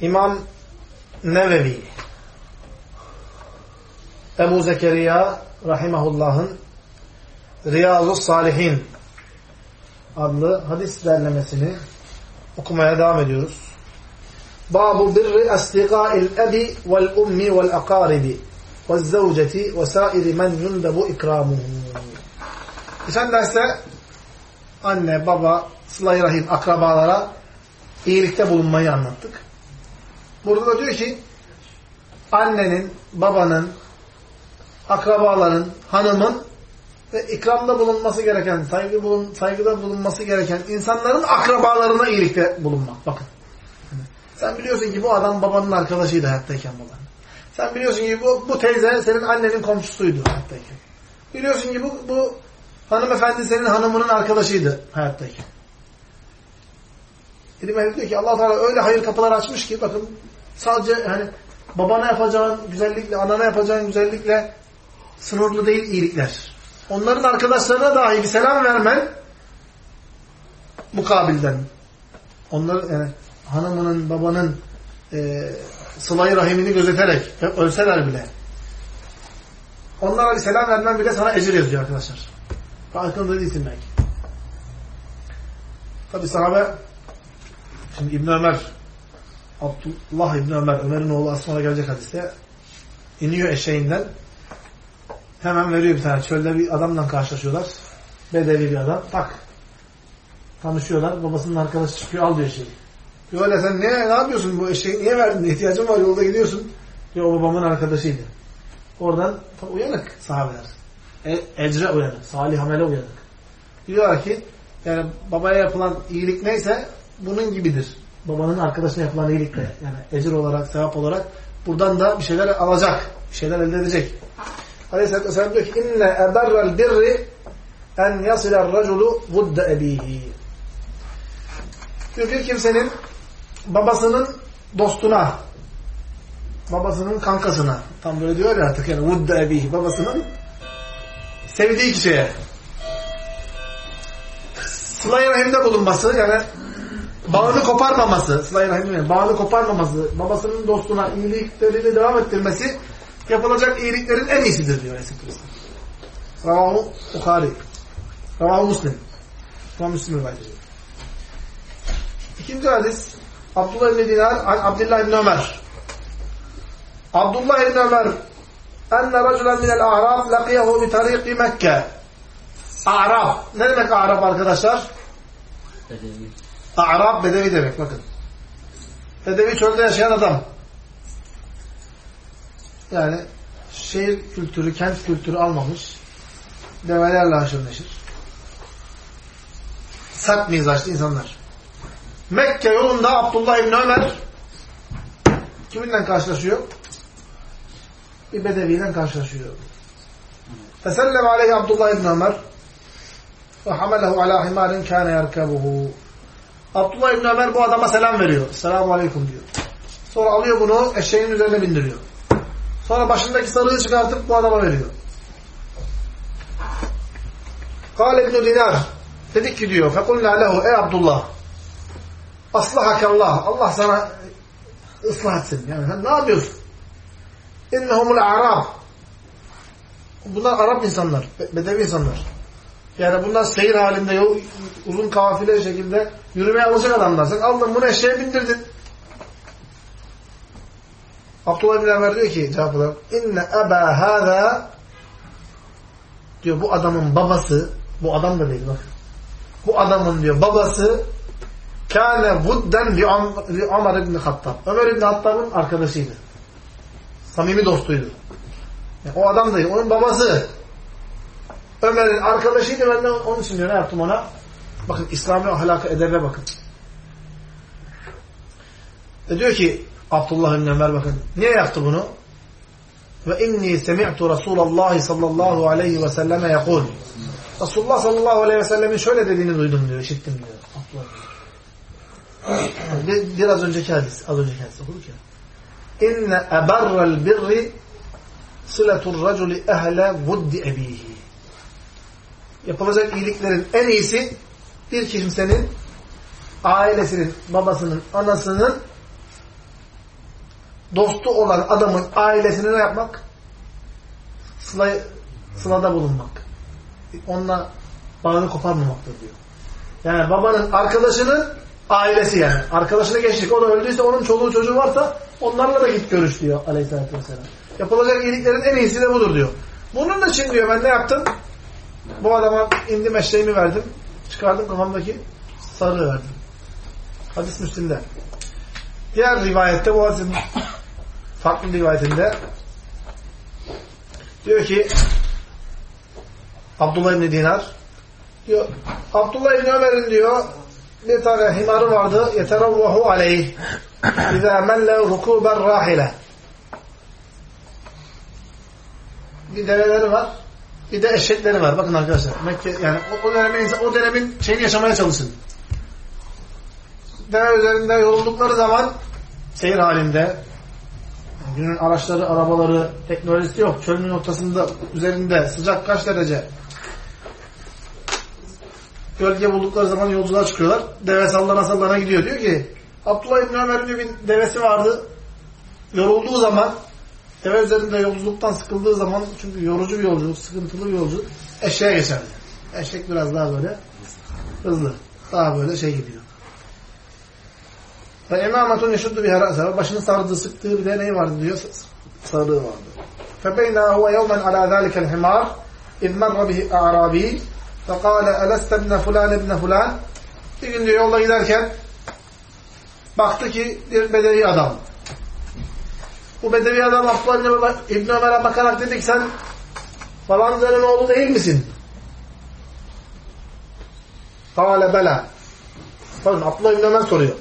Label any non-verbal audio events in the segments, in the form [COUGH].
İmam Nevevi Ebu Zekeriya Rahimahullah'ın Riyazu Salihin adlı hadis derlemesini okumaya devam ediyoruz. Babu birri asdiqa'il ebi vel ummi vel akaribi ve zevceti ve sairi men yundebu ikramuhu. Geçen derste anne, baba, sıla rahim, akrabalara iyilikte bulunmayı anlattık. Burada da diyor ki annenin, babanın, akrabaların, hanımın ve ikramda bulunması gereken, saygı bulun, saygıda bulunması gereken insanların akrabalarına iyilikte bulunmak. Bakın. Sen biliyorsun ki bu adam babanın arkadaşıydı hayattayken babanın. Sen biliyorsun ki bu, bu teyze senin annenin komşusuydu hayattayken. Biliyorsun ki bu, bu hanımefendi senin hanımının arkadaşıydı hayattayken. İlim ehli diyor ki allah Teala öyle hayır kapılar açmış ki bakın sadece hani babana yapacağın güzellikle, anana yapacağın güzellikle sınırlı değil iyilikler. Onların arkadaşlarına dahi bir selam vermen mukabilden. Onlar yani hanımının, babanın e, sılayı rahimini gözeterek ölseler bile onlara bir selam vermen bile sana ecir yazıyor arkadaşlar. Farkında değilsin belki. Tabi sahabe şimdi İbn Ömer Abdullah İbn Ömer Ömer'in oğlu sonra gelecek hadiste iniyor eşeğinden hemen veriyor bir tane çölde bir adamla karşılaşıyorlar. Bedevi bir adam. Tak. Tanışıyorlar. Babasının arkadaşı çıkıyor al diyor eşeği. Diyor öyle sen ne, ne yapıyorsun bu eşeği niye verdin? İhtiyacın var yolda gidiyorsun. Diyor o babamın arkadaşıydı. Oradan uyanık sahabeler. E, ecre uyanık. Salih amele uyanık. Diyorlar ki yani babaya yapılan iyilik neyse bunun gibidir. Babanın arkadaşına yapılan iyilikle. Yani ecir olarak, sevap olarak buradan da bir şeyler alacak. Bir şeyler elde edecek. Aleyhisselatü Vesselam diyor ki inne eberrel birri en yasiler raculu vudde ebihi. Diyor bir kimsenin babasının dostuna babasının kankasına tam böyle diyor ya artık yani vudde ebihi babasının sevdiği kişiye sıla-i rahimde bulunması yani bağını koparmaması sıla-i rahimde bağını koparmaması babasının dostuna iyiliklerini devam ettirmesi yapılacak iyiliklerin en iyisidir diyor Aleyhisselam. Ravahu Bukhari. Ravahu Muslim. Ravahu Müslim rivayet. İkinci hadis Abdullah ibn Dinar Abdullah ibn Ömer. Abdullah ibn Ömer enne raculen minel a'rab laqiyahu bi tariqi Mekke. A'rab. Ne demek A'rab arkadaşlar? Bedevi. A'rab bedevi demek bakın. Bedevi çölde yaşayan adam. Yani şehir kültürü, kent kültürü almamış. Develerle haşır neşir. Sert mizaçlı insanlar. Mekke yolunda Abdullah İbni Ömer kiminle karşılaşıyor? Bir bedeviyle karşılaşıyor. Fesellem aleyhi Abdullah İbni Ömer ve hamelehu ala himarin kâne yerkebuhu. Abdullah İbni Ömer bu adama selam veriyor. Selamun aleyküm diyor. Sonra alıyor bunu eşeğin üzerine bindiriyor. Sonra başındaki sarığı çıkartıp bu adama veriyor. Kale ibn Dinar dedik ki diyor fekulna lehu ey Abdullah aslahakallah Allah sana ıslah etsin. Yani sen ne yapıyorsun? İnnehumul Arab Bunlar Arap insanlar, Bedevi insanlar. Yani bunlar seyir halinde yol, uzun kafile şekilde yürümeye alışık adamlar. Sen aldın bunu eşeğe bindirdin. Abdullah bin Ömer diyor ki cevap olarak inne eba hâzâ diyor bu adamın babası bu adam da değil bak. Bu adamın diyor babası kâne vudden li Ömer ibn Hattab. Ömer ibn Hattab'ın arkadaşıydı. Samimi dostuydu. Yani o adam değil. Onun babası Ömer'in arkadaşıydı. Ben de onun için diyor ne yaptım ona? Bakın İslami ahlaka edebe bakın. E diyor ki Abdullah bin Ömer bakın. Niye yaptı bunu? Ve inni semi'tu Resulallah sallallahu aleyhi ve selleme yakul. Resulullah sallallahu aleyhi ve sellemin şöyle dediğini duydum diyor. işittim diyor. Bir, biraz önceki hadis. Az önceki hadis okuduk ya. İnne eberrel birri sıletur raculi ehle vuddi ebihi. Yapılacak iyiliklerin en iyisi bir kimsenin ailesinin, babasının, anasının dostu olan adamın ailesine ne yapmak? Sıla, sılada bulunmak. Onunla bağını koparmamaktır diyor. Yani babanın arkadaşının ailesi yani. Arkadaşını geçtik. O da öldüyse onun çoluğu çocuğu varsa onlarla da git görüş diyor aleyhissalatü vesselam. Yapılacak iyiliklerin en iyisi de budur diyor. Bunun için diyor ben ne yaptım? Bu adama indim eşeğimi verdim. Çıkardım kafamdaki sarığı verdim. Hadis Müslim'de. Diğer rivayette bu hadisin [COUGHS] farklı rivayetinde diyor ki Abdullah İbni Dinar diyor Abdullah İbni Ömer'in diyor bir tane himarı vardı yeteravvahu aleyh [COUGHS] İzâ melle rukuben rahile bir develeri var bir de eşekleri var. Bakın arkadaşlar. Mekke, yani o, o dönemin o dönemin şeyini yaşamaya çalışın. Deve üzerinde yoruldukları zaman seyir halinde günün araçları, arabaları, teknolojisi yok. Çölün ortasında, üzerinde sıcak kaç derece? Gölge buldukları zaman yolculuğa çıkıyorlar. Deve sallana sallana gidiyor. Diyor ki Abdullah İbni Ömer'in bir devesi vardı. Yorulduğu zaman deve üzerinde yolculuktan sıkıldığı zaman çünkü yorucu bir yolculuk, sıkıntılı bir yolculuk eşeğe geçerdi. Eşek biraz daha böyle hızlı. Daha böyle şey gidiyor. Ve imametun yeşuddu bir herase. Başını sardığı, sıktığı bir de neyi vardı diyor? Sarığı vardı. فَبَيْنَا هُوَ يَوْمًا عَلَى ذَٰلِكَ الْحِمَارِ اِذْ مَرَّ بِهِ اَعْرَاب۪ي فَقَالَ اَلَسْتَ بْنَ فُلَانِ بْنَ فُلَانِ Bir gün diyor yolda giderken baktı ki bir bedevi adam. Bu bedevi adam Abdullah İbni Ömer'e bakarak dedi ki sen falancanın oğlu değil misin? Kale bela. Bakın Abdullah İbni Ömer soruyor.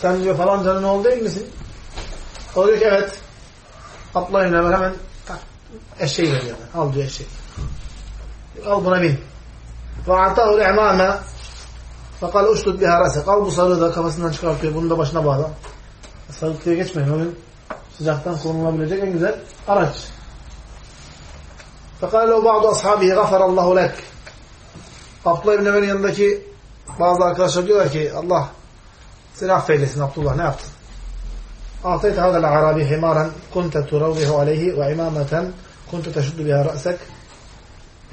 Sen diyor falancanın oğlu değil misin? O diyor ki evet. Abdullah İbni Ömer hemen tak, eşeği veriyor. Al diyor eşeği. Al buna bin. Ve atahu l'imame Fakal uçtut bir harase. Al bu sarığı da kafasından çıkartıyor. Bunu da başına bağla Sarıklıya geçmeyin. O gün sıcaktan korunulabilecek en güzel araç. Fakal o bazı ashabihi gafarallahu lek. Abdullah İbni Ömer'in yanındaki bazı arkadaşlar diyorlar ki Allah seni affeylesin Abdullah ne yaptın? أعطيت هذا الأعرابي حمارا كنت تروضه عليه وعمامة كنت تشد بها رأسك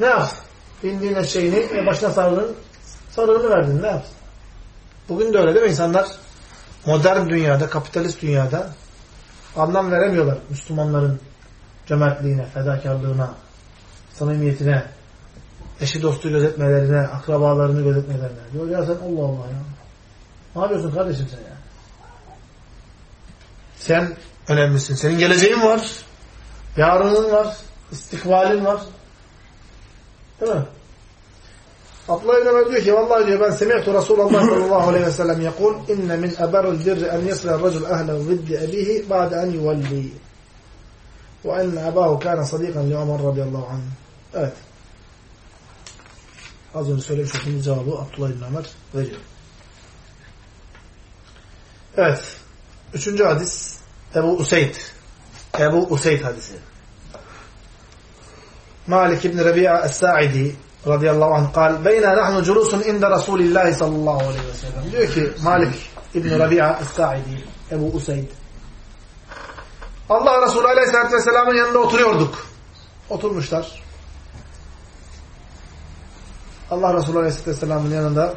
ne yaptın? Bindiğin eşeğini ve başına sarılın, sarığını verdin. Ne yaptın? Bugün de öyle değil mi? İnsanlar Modern dünyada, kapitalist dünyada anlam veremiyorlar Müslümanların cömertliğine, fedakarlığına, samimiyetine, eşi dostu gözetmelerine, akrabalarını gözetmelerine. Diyor ya sen Allah Allah ya. Ne yapıyorsun kardeşim sen ya? Sen önemlisin. Senin geleceğin var. Yarının var. istikbalin var. Değil mi? Abdullah İbn Ömer diyor ki vallahi diyor ben semi'tu Resulullah sallallahu aleyhi ve sellem yekul inne min eberul birri en yasla racul ehle ziddi ebihi ba'de en yuvalli ve enne ebahu kana sadikan li Ömer radıyallahu anh. Evet. Az önce söylemiş olduğumuz cevabı Abdullah İbn Ömer veriyor. Evet. Üçüncü hadis Ebu Useyd Ebu Useyd hadisi. Malik ibn Rabi'a Es-Sa'idi radıyallahu anh kal beyna nahnu culusun inde Resulillahi sallallahu aleyhi ve sellem. Diyor ki Malik ibn Rabi'a Es-Sa'idi Ebu Useyd Allah Resulü aleyhissalatü vesselamın yanında oturuyorduk. Oturmuşlar. Allah Resulü aleyhissalatü vesselamın yanında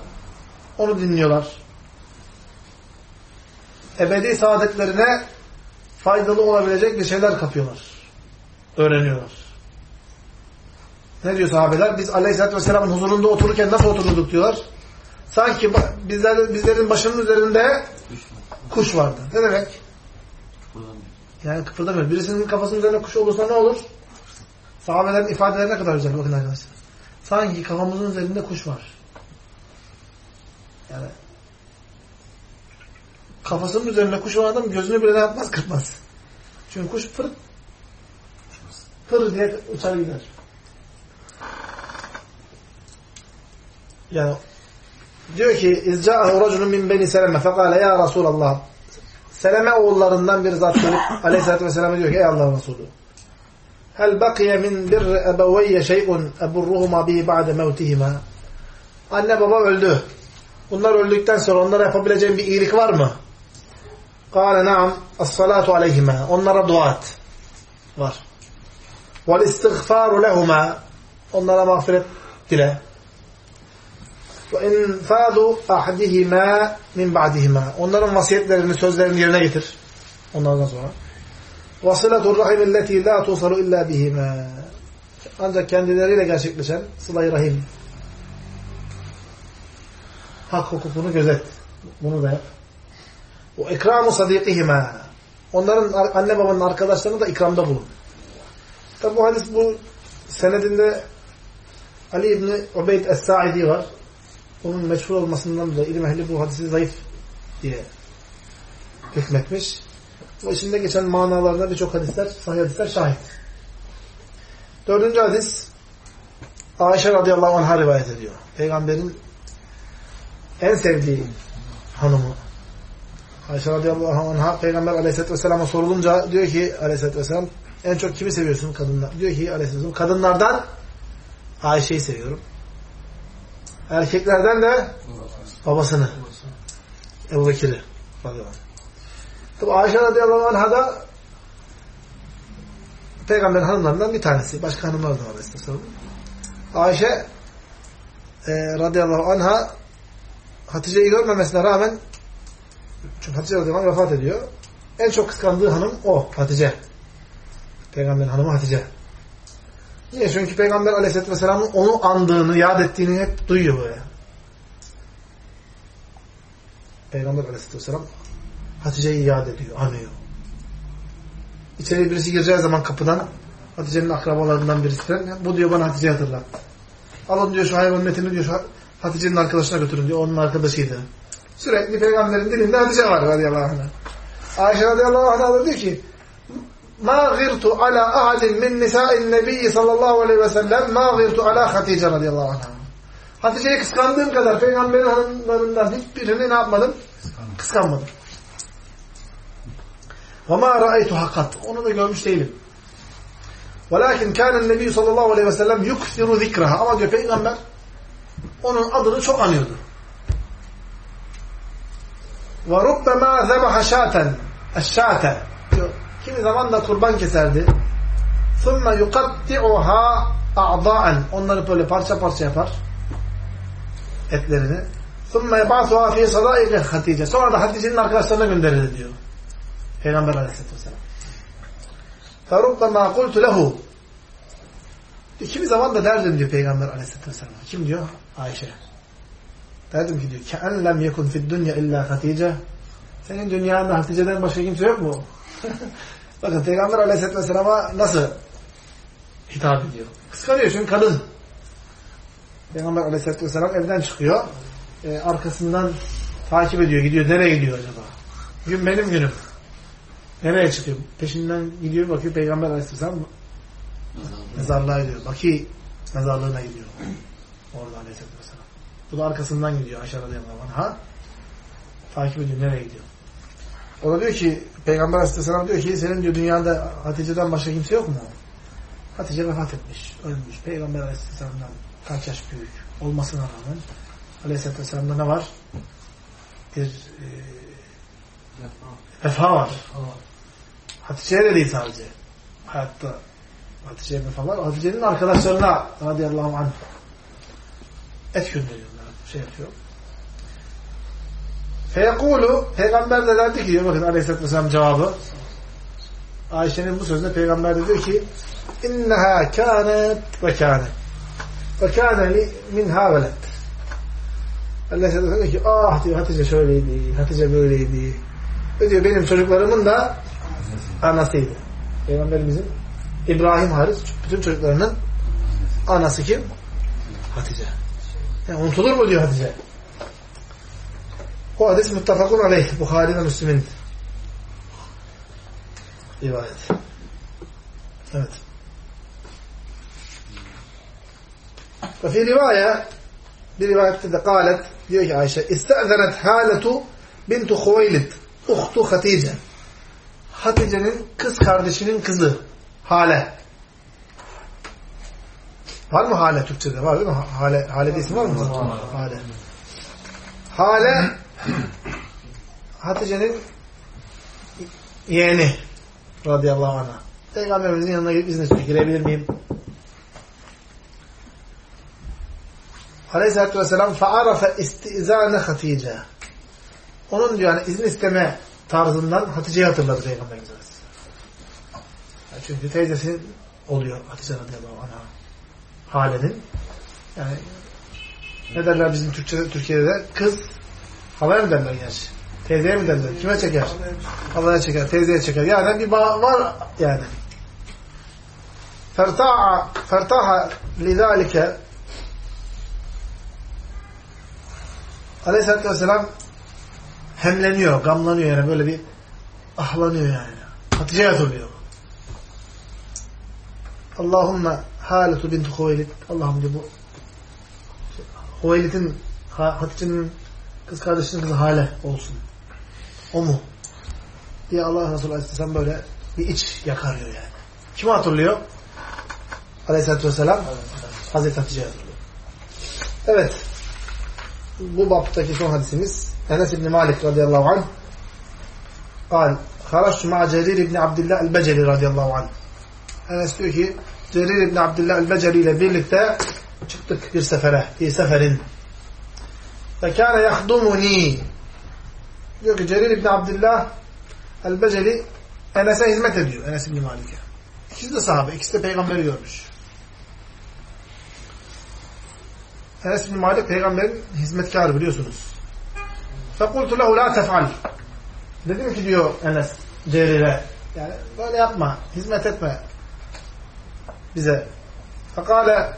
onu dinliyorlar. Ebedi saadetlerine faydalı olabilecek bir şeyler kapıyorlar. Öğreniyorlar. Ne diyor sahabeler? Biz Aleyhisselatü Vesselam'ın huzurunda otururken nasıl otururduk diyorlar. Sanki bizler, bizlerin başının üzerinde kuş vardı. Ne demek? Yani kıpırdamıyor. Birisinin kafasının üzerinde kuş olursa ne olur? Sahabelerin ifadeleri ne kadar güzel. Bakın arkadaşlar. Sanki kafamızın üzerinde kuş var. Yani kafasının üzerinde kuş olan adam gözünü bile yapmaz? Kırpmaz. Çünkü kuş fır fır diye uçar gider. Yani diyor ki İzca'ahu raculun min beni seleme fekale ya Resulallah Seleme oğullarından bir zat gelip [COUGHS] aleyhissalatü vesselam diyor ki ey Allah'ın Resulü Hel bakiye min bir ebeveyye şey'un eburruhuma bihi ba'de mevtihima Anne baba öldü. Bunlar öldükten sonra onlara yapabileceğim bir iyilik var mı? Kâle naam as-salatu aleyhima Onlara dua et. Var. Vel istiğfaru lehuma Onlara mağfiret dile. وَاِنْفَادُ اَحْدِهِمَا min بَعْدِهِمَا Onların vasiyetlerini, sözlerini yerine getir. Onlardan sonra. وَصِلَةُ الرَّحِمِ الَّتِي لَا تُوصَلُ اِلَّا بِهِمَا Ancak kendileriyle gerçekleşen sıla-i rahim. Hak hukukunu gözet. Bunu da yap. وَاِكْرَامُ صَدِيقِهِمَا Onların anne babanın arkadaşlarını da ikramda bulun. Tabi bu hadis bu senedinde Ali İbni Ubeyd Es-Sa'idi var onun meşhur olmasından dolayı ilim ehli bu hadisi zayıf diye hükmetmiş. Bu içinde geçen manalarına birçok hadisler, sahih hadisler şahit. Dördüncü hadis Ayşe radıyallahu anh'a rivayet ediyor. Peygamberin en sevdiği hanımı. Ayşe radıyallahu anh'a Peygamber aleyhisselatü vesselam'a sorulunca diyor ki aleyhisselatü vesselam en çok kimi seviyorsun kadınlar? Diyor ki aleyhisselatü vesselam kadınlardan Ayşe'yi seviyorum. Erkeklerden de babasını. Ebu Bekir'i. Tabi Ayşe radıyallahu anh'a da peygamber hanımlarından bir tanesi. Başka hanımlar da var istersen. Ayşe e, radıyallahu anh'a Hatice'yi görmemesine rağmen çünkü Hatice radıyallahu anh vefat ediyor. En çok kıskandığı hanım o. Hatice. Peygamberin hanımı Hatice. Niye? Çünkü Peygamber aleyhisselatü vesselamın onu andığını, yad ettiğini hep duyuyor böyle. Peygamber aleyhisselatü vesselam Hatice'yi yad ediyor, anıyor. İçeri birisi gireceği zaman kapıdan Hatice'nin akrabalarından birisi bu diyor bana Hatice'yi hatırlattı. Alın diyor şu hayvanın etini diyor Hatice'nin arkadaşına götürün diyor. Onun arkadaşıydı. Sürekli peygamberin dilinde Hatice var radıyallahu anh. Ayşe radıyallahu anh da diyor ki ma girtu ala ahadin min nisa'in nebiyyi sallallahu aleyhi ve sellem ma girtu ala Hatice radıyallahu anh'a. Hatice'yi kıskandığım kadar peygamberin hanımlarından hiçbirini ne yapmadım? Kıskanmadım. Ve ma ra'aytu hakat. Onu da görmüş değilim. Velakin kânen nebiyyü sallallahu aleyhi ve sellem yuksiru zikraha. Ama diyor peygamber onun adını çok anıyordu. Ve rubbema zebaha şaten. Eşşâte. Diyor. Kimi zaman da kurban keserdi. ثُمَّ يُقَطِّعُهَا اَعْضَاءً Onları böyle parça parça yapar. Etlerini. ثُمَّ يَبْعَثُهَا ف۪ي صَدَائِقِ Hatice. Sonra da Hatice'nin arkadaşlarına gönderir diyor. Peygamber aleyhisselatü vesselam. فَرُبَّمَا قُلْتُ لَهُ Kimi zaman da derdim diyor Peygamber aleyhisselatü vesselam. Kim diyor? Ayşe. Derdim ki diyor كَاَنْ لَمْ يَكُنْ فِي الدُّنْيَا اِلَّا Hatice Senin dünyanda Hatice'den başka kimse yok mu? [LAUGHS] Bakın Peygamber Aleyhisselatü Vesselam'a nasıl hitap ediyor? Kıskanıyor çünkü kadın. Peygamber Aleyhisselatü Vesselam evden çıkıyor. E, arkasından takip ediyor. Gidiyor. Nereye gidiyor acaba? Gün benim günüm. Nereye çıkıyor? Peşinden gidiyor bakıyor Peygamber Aleyhisselam mezarlığa gidiyor. Baki mezarlığına gidiyor. Orada Aleyhisselatü Vesselam. Bu da arkasından gidiyor. Aşağı radıyallahu anh'a. Takip ediyor. Nereye gidiyor? O da diyor ki Peygamber Aleyhisselam diyor ki senin diyor dünyada Hatice'den başka kimse yok mu? Hatice vefat etmiş, ölmüş. Peygamber Aleyhisselam'dan kaç yaş büyük olmasına rağmen Aleyhisselatü Vesselam'da ne var? Bir e, vefa var. Hatice'ye de değil sadece. Hayatta Hatice'ye vefa var. Hatice'nin arkadaşlarına radıyallahu anh et gönderiyorlar. Şey yapıyor. Feyekulu Peygamber de derdi ki diyor bakın Aleyhisselatü Vesselam cevabı Ayşe'nin bu sözünde Peygamber de diyor ki inneha kânet ve kânet ve kâne li minhâ veled Aleyhisselatü Vesselam diyor ki ah diyor Hatice şöyleydi, Hatice böyleydi. Ve diyor benim çocuklarımın da anasıydı. Peygamberimizin İbrahim hariç bütün çocuklarının anası kim? Hatice. Yani unutulur mu diyor Hatice. Bu hadis muttafakun aleyh. Bukhari ve Müslim'in rivayet. Evet. Ve fi rivaya bir rivayette de kalet diyor ki Ayşe İste'zenet Haletu bintu Huveylid uhtu Hatice Hatice'nin kız kardeşinin kızı Hale. Var mı Hale Türkçe'de? Var değil mi? Hale, Hale diye isim var mı? Hale. Hale Hatice'nin yeğeni radıyallahu anh'a. Peygamberimizin yanına gelip izne istiyor. Girebilir miyim? Aleyhisselatü Vesselam فَعَرَفَ اِسْتِئِذَانَ Hatice. Onun diyor yani izin isteme tarzından Hatice'yi hatırladı Peygamberimiz Aleyhisselam. Yani çünkü teyzesi oluyor Hatice radıyallahu anh'a. Halenin. Yani ne derler bizim Türkçe, Türkiye'de? Kız halaya mı derler gerçi? Teyzeye mi derler? Kime çeker? Halaya çeker, teyzeye çeker. Yani bir bağ var yani. Ferta'a fertaha lidalike Aleyhisselatü Vesselam hemleniyor, gamlanıyor yani böyle bir ahlanıyor yani. Hatice'ye hatırlıyor. Allahümme Haletu bintu Huveylid Allah'ım diyor bu Huveylid'in Hatice'nin kız kardeşinin kızı Hale olsun. O mu? diye Allah Resulü Aleyhisselam böyle bir iç yakarıyor yani. Kimi hatırlıyor? Aleyhisselatü Vesselam Hazreti Hatice'yi hatırlıyor. Evet. Bu baptaki son hadisimiz Enes İbni Malik radıyallahu anh قال خرجت مع جرير بن عبد الله البجلي radıyallahu anh. Enes diyor ki Cerir İbni Abdullah el-Beceri ile birlikte çıktık bir sefere, bir seferin. Ve kâne yahdumuni diyor ki Cerir İbni Abdullah el-Beceri Enes'e hizmet ediyor. Enes İbni Malik'e. İkisi de sahabe, ikisi de peygamberi görmüş. Enes İbni Malik peygamberin hizmetkarı biliyorsunuz. فَقُلْتُ لَهُ لَا تَفْعَلْ Dedim ki diyor Enes Cerir'e yani böyle yapma, hizmet etme bize. Fekale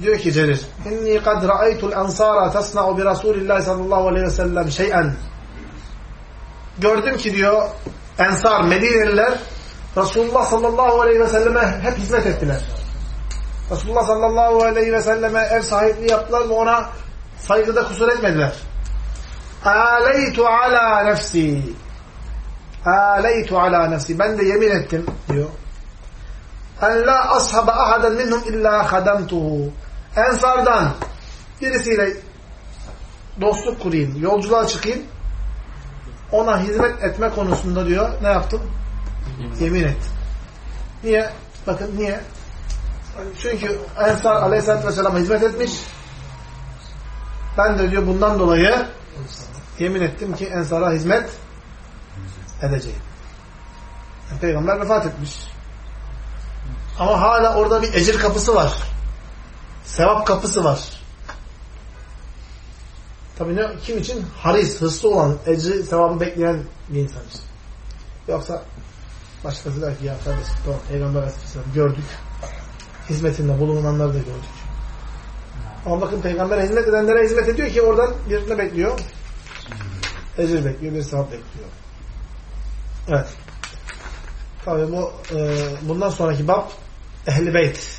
diyor ki Cerir inni kad ra'aytul ansara tasna'u bi Resulillah sallallahu aleyhi ve sellem şey'en gördüm ki diyor Ensar, Medineliler Resulullah sallallahu aleyhi ve selleme hep hizmet ettiler. Resulullah sallallahu aleyhi ve selleme ev sahipliği yaptılar ve ona saygıda kusur etmediler. Aleytu ala nefsi Aleytu ala nefsi ben de yemin ettim diyor en la ashaba ahaden minhum illa hadamtuhu. Ensardan birisiyle dostluk kurayım, yolculuğa çıkayım. Ona hizmet etme konusunda diyor ne yaptım? Yemin et. Niye? Bakın niye? Çünkü Ensar aleyhissalatü vesselam'a hizmet etmiş. Ben de diyor bundan dolayı yemin ettim ki Ensar'a hizmet edeceğim. Yani Peygamber vefat etmiş. Ama hala orada bir ecir kapısı var. Sevap kapısı var. Tabii ne, kim için? Haris, hırslı olan, ecri, sevabı bekleyen bir insan için. Yoksa başkası der ki ya kardeşim tamam Peygamber Aleyhisselam gördük. Hizmetinde bulunanları da gördük. Ama bakın Peygamber'e hizmet edenlere hizmet ediyor ki oradan bir ne bekliyor? Ecir bekliyor, bir sevap bekliyor. Evet. Tabii bu e, bundan sonraki bab Ehl-i Beyt.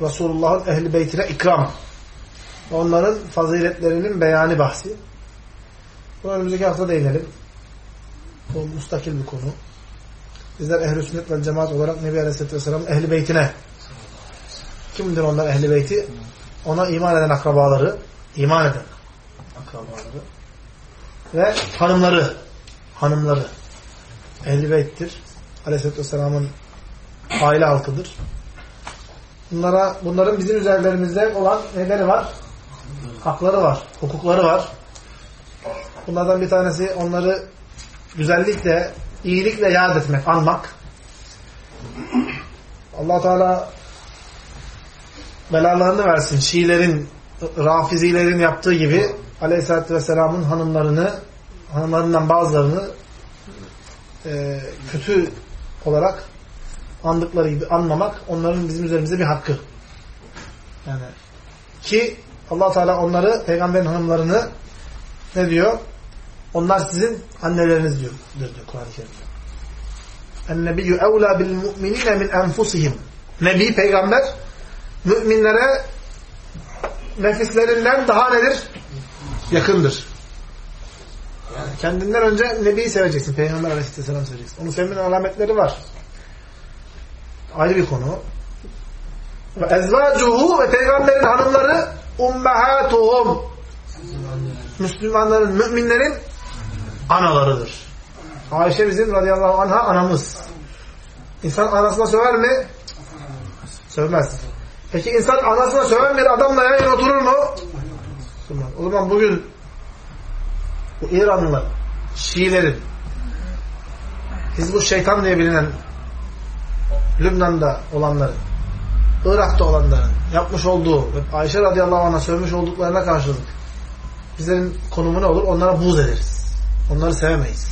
Resulullah'ın Ehl-i Beytine ikram. Onların faziletlerinin beyanı bahsi. Bunu önümüzdeki hafta değinelim. O mustakil bir konu. Bizler ehl-i sünnet ve cemaat olarak Nebi Aleyhisselatü Vesselam'ın ehli beytine kimdir onlar ehli beyti? Ona iman eden akrabaları, iman eden akrabaları ve hanımları, hanımları ehli beyttir. Aleyhisselatü Vesselam'ın aile halkıdır. Bunlara, bunların bizim üzerlerimizde olan neleri var? Hakları var, hukukları var. Bunlardan bir tanesi onları güzellikle, iyilikle yad etmek, anmak. allah Teala belalarını versin. Şiilerin, Rafizilerin yaptığı gibi Aleyhisselatü Vesselam'ın hanımlarını, hanımlarından bazılarını e, kötü olarak andıkları gibi anmamak onların bizim üzerimizde bir hakkı. Yani ki allah Teala onları, peygamberin hanımlarını ne diyor? Onlar sizin anneleriniz diyor, diyor Kur'an-ı Kerim'de. Evlâ bil mu'minîne min enfusihim. Nebi, peygamber, müminlere nefislerinden daha nedir? Yakındır. Yani kendinden önce Nebi'yi seveceksin. Peygamber aleyhisselam seveceksin. Onun sevmenin alametleri var. Ayrı bir konu. Ve ezvacuhu ve peygamberin hanımları ummahatuhum. Müslümanların, müminlerin analarıdır. Ayşe bizim radıyallahu anha anamız. İnsan anasına söver mi? Sövmez. Peki insan anasına söven bir adamla yan yana oturur mu? O zaman bugün bu İranlılar, Şiilerin Hizbu Şeytan diye bilinen Lübnan'da olanların Irak'ta olanların yapmış olduğu ve Ayşe radıyallahu anh'a sövmüş olduklarına karşılık bizlerin konumu ne olur? Onlara buz ederiz. Onları sevemeyiz.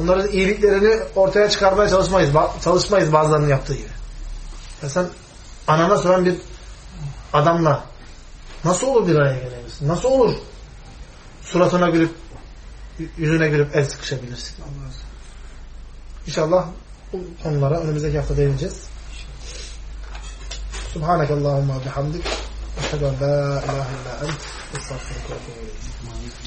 Onların iyiliklerini ortaya çıkarmaya çalışmayız. Çalışmayız bazılarının yaptığı gibi. Ya sen anana söven bir adamla nasıl olur bir araya gelebilirsin? Nasıl olur suratına gülüp yüzüne gülüp el sıkışabilirsin? İnşallah bu konulara önümüzdeki hafta değineceğiz. Subhanakallahumma bihamdik. Eşhedü en la ilahe illa ent. Estağfurullah.